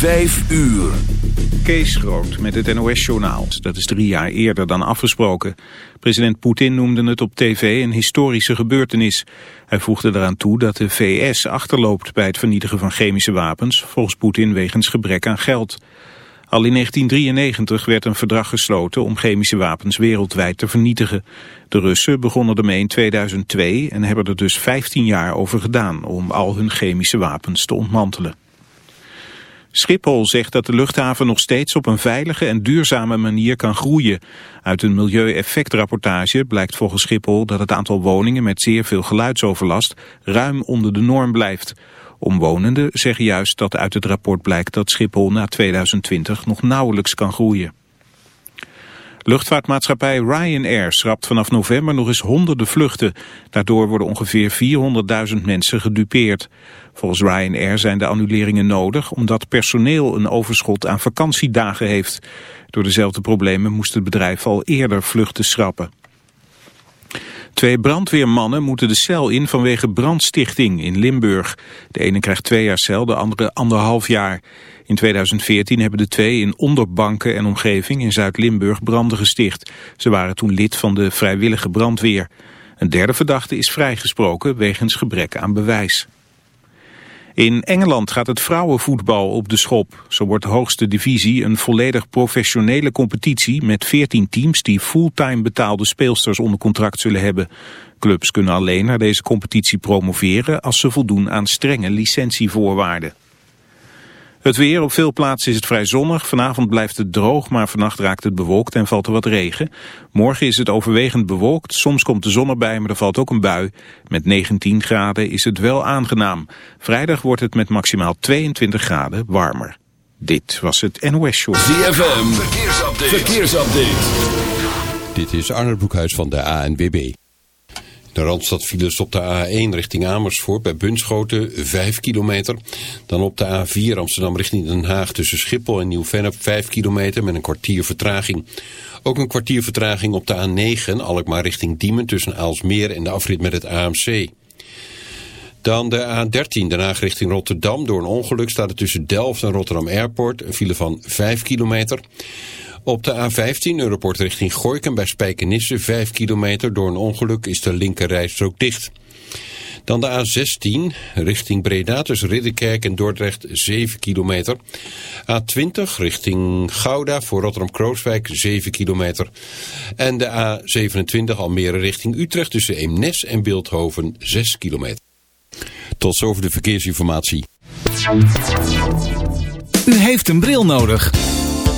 Vijf uur. Kees Groot met het NOS-journaal. Dat is drie jaar eerder dan afgesproken. President Poetin noemde het op tv een historische gebeurtenis. Hij voegde eraan toe dat de VS achterloopt bij het vernietigen van chemische wapens... volgens Poetin wegens gebrek aan geld. Al in 1993 werd een verdrag gesloten om chemische wapens wereldwijd te vernietigen. De Russen begonnen ermee in 2002 en hebben er dus 15 jaar over gedaan om al hun chemische wapens te ontmantelen. Schiphol zegt dat de luchthaven nog steeds op een veilige en duurzame manier kan groeien. Uit een milieueffectrapportage blijkt volgens Schiphol dat het aantal woningen met zeer veel geluidsoverlast ruim onder de norm blijft. Omwonenden zeggen juist dat uit het rapport blijkt dat Schiphol na 2020 nog nauwelijks kan groeien. Luchtvaartmaatschappij Ryanair schrapt vanaf november nog eens honderden vluchten. Daardoor worden ongeveer 400.000 mensen gedupeerd. Volgens Ryanair zijn de annuleringen nodig omdat personeel een overschot aan vakantiedagen heeft. Door dezelfde problemen moest het bedrijf al eerder vluchten schrappen. Twee brandweermannen moeten de cel in vanwege brandstichting in Limburg. De ene krijgt twee jaar cel, de andere anderhalf jaar. In 2014 hebben de twee in onderbanken en omgeving in Zuid-Limburg branden gesticht. Ze waren toen lid van de vrijwillige brandweer. Een derde verdachte is vrijgesproken wegens gebrek aan bewijs. In Engeland gaat het vrouwenvoetbal op de schop. Zo wordt de hoogste divisie een volledig professionele competitie met 14 teams die fulltime betaalde speelsters onder contract zullen hebben. Clubs kunnen alleen naar deze competitie promoveren als ze voldoen aan strenge licentievoorwaarden. Het weer, op veel plaatsen is het vrij zonnig. Vanavond blijft het droog, maar vannacht raakt het bewolkt en valt er wat regen. Morgen is het overwegend bewolkt, soms komt de zon erbij, maar er valt ook een bui. Met 19 graden is het wel aangenaam. Vrijdag wordt het met maximaal 22 graden warmer. Dit was het NOS Show. ZFM, verkeersupdate. verkeersupdate. Dit is Arnold Broekhuis van de ANWB. De Randstad files op de A1 richting Amersfoort bij Bunschoten 5 kilometer. Dan op de A4 Amsterdam richting Den Haag tussen Schiphol en Nieuw-Vennep 5 kilometer met een kwartier vertraging. Ook een kwartier vertraging op de A9 Alkmaar richting Diemen tussen Aalsmeer en de afrit met het AMC. Dan de A13 Den Haag richting Rotterdam. Door een ongeluk staat er tussen Delft en Rotterdam Airport een file van 5 kilometer. Op de A15 Europort richting Gooiken bij Spijkenisse 5 kilometer. Door een ongeluk is de linkerrijstrook dicht. Dan de A16 richting Breda tussen Ridderkerk en Dordrecht 7 kilometer. A20 richting Gouda voor Rotterdam-Krooswijk 7 kilometer. En de A27 Almere richting Utrecht tussen Eemnes en Beeldhoven 6 kilometer. Tot zover de verkeersinformatie. U heeft een bril nodig.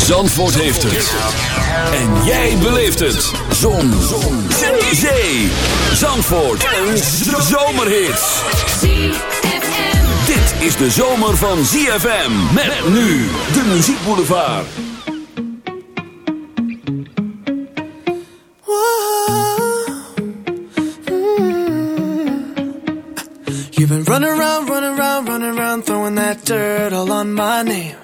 Zandvoort heeft het. En jij beleeft het. Zon. Zon. Zee. Zee. Zandvoort. Een zomerhit. Dit is de zomer van ZFM. Met, nu de muziekboulevard. You've been running around, running around, running around, throwing that dirt all on my name.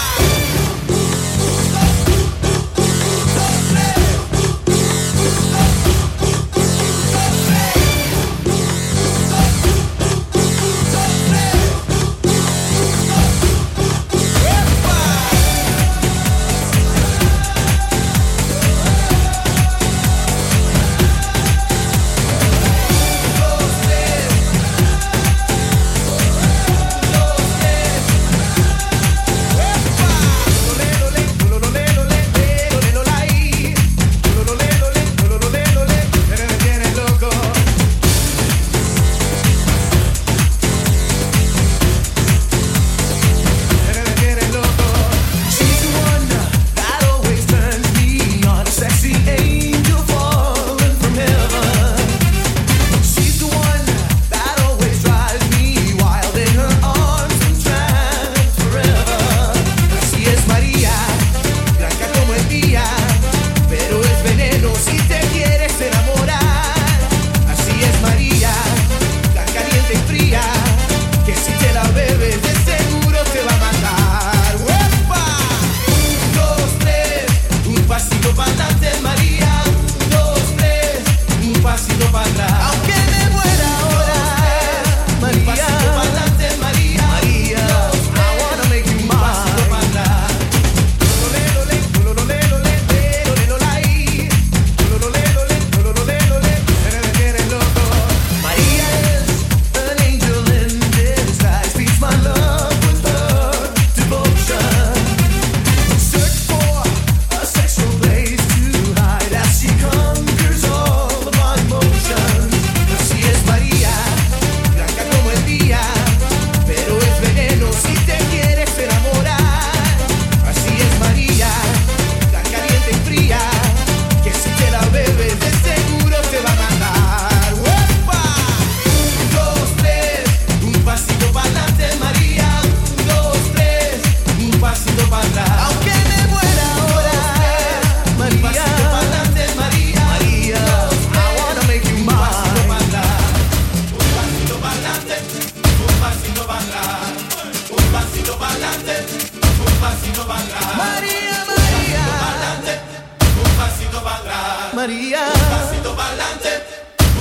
María. Un pasito pa'lante,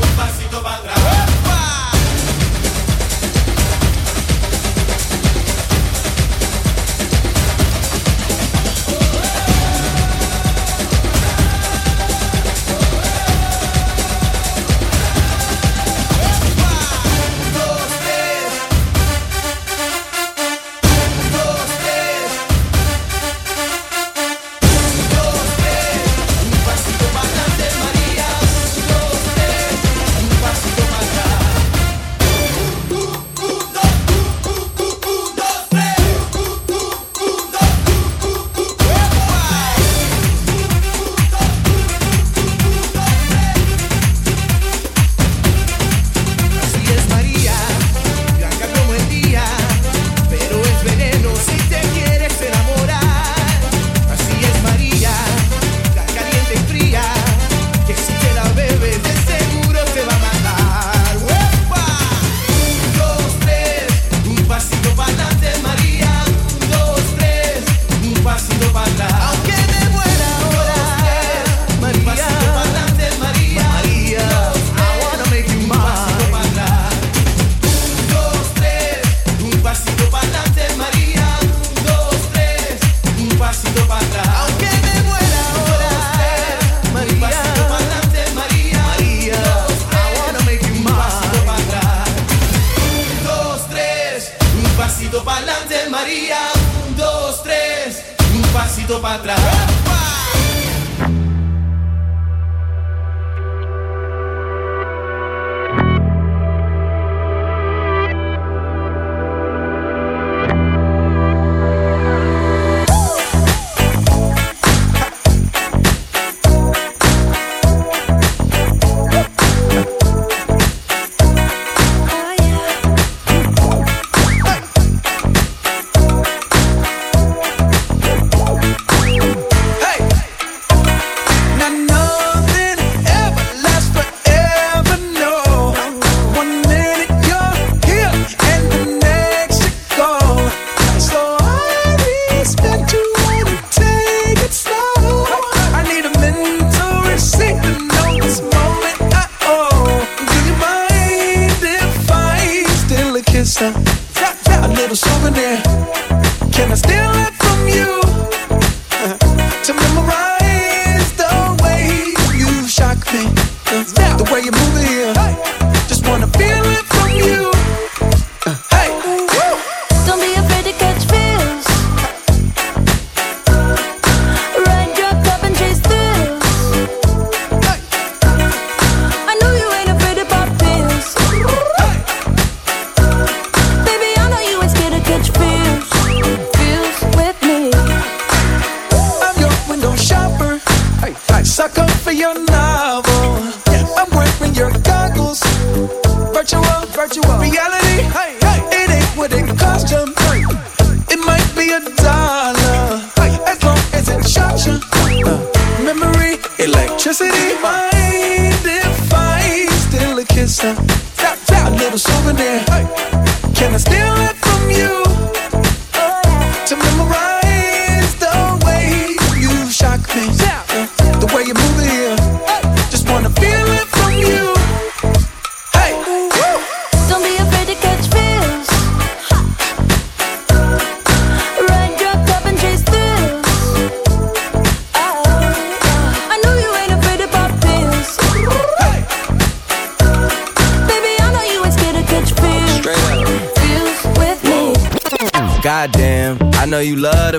un pasito para atrás. know you love to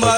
But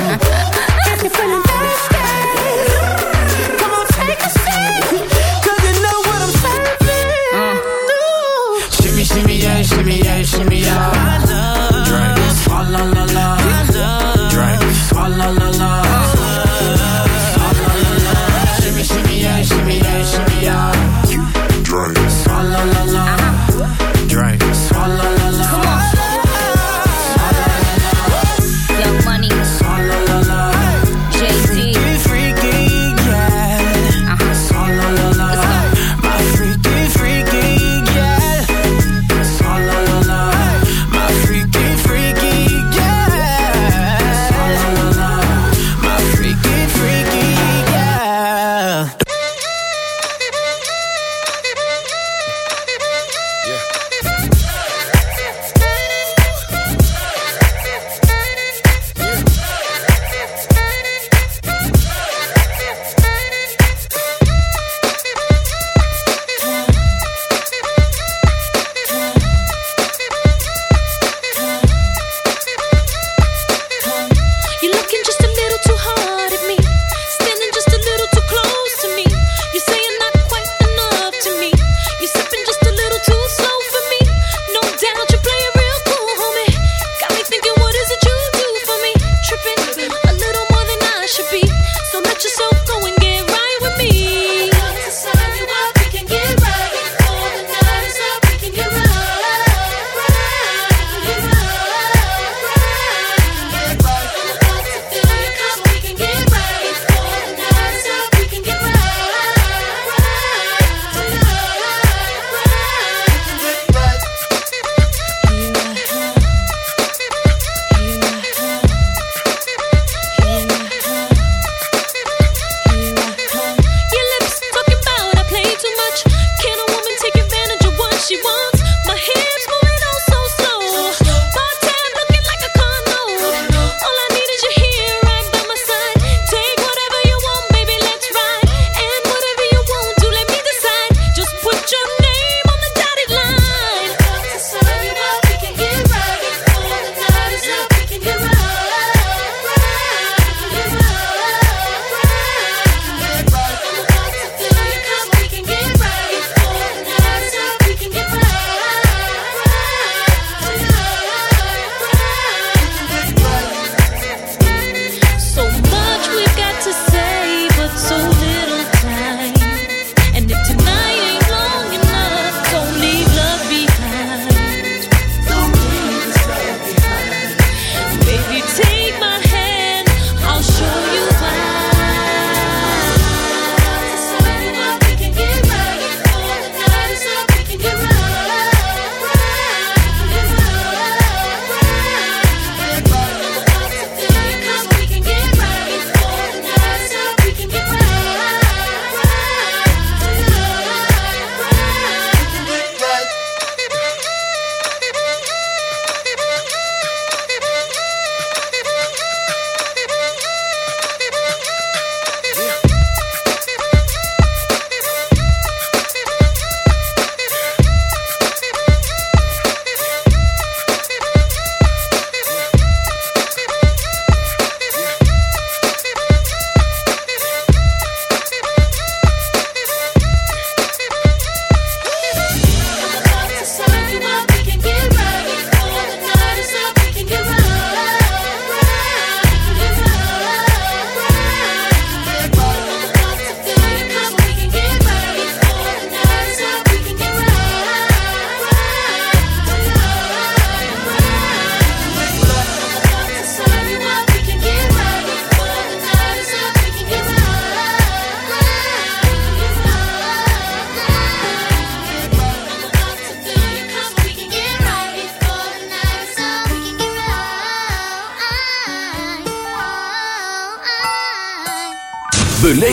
if you're feeling thirsty, come on, take a sip, 'cause you know what I'm serving. Shimmy, shimmy, yeah, shimmy, yeah, shimmy, yeah. Drink, swalla la la. Drink,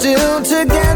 Still together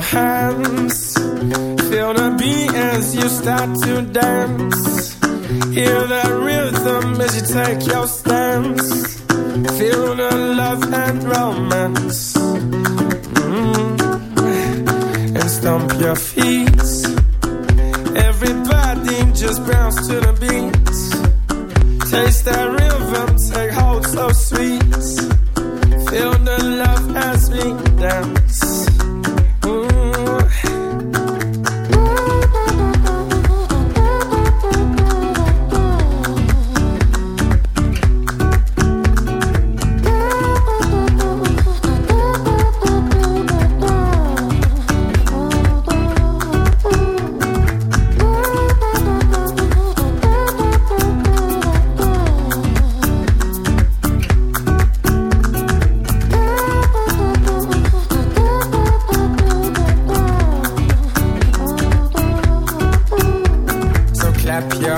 hands.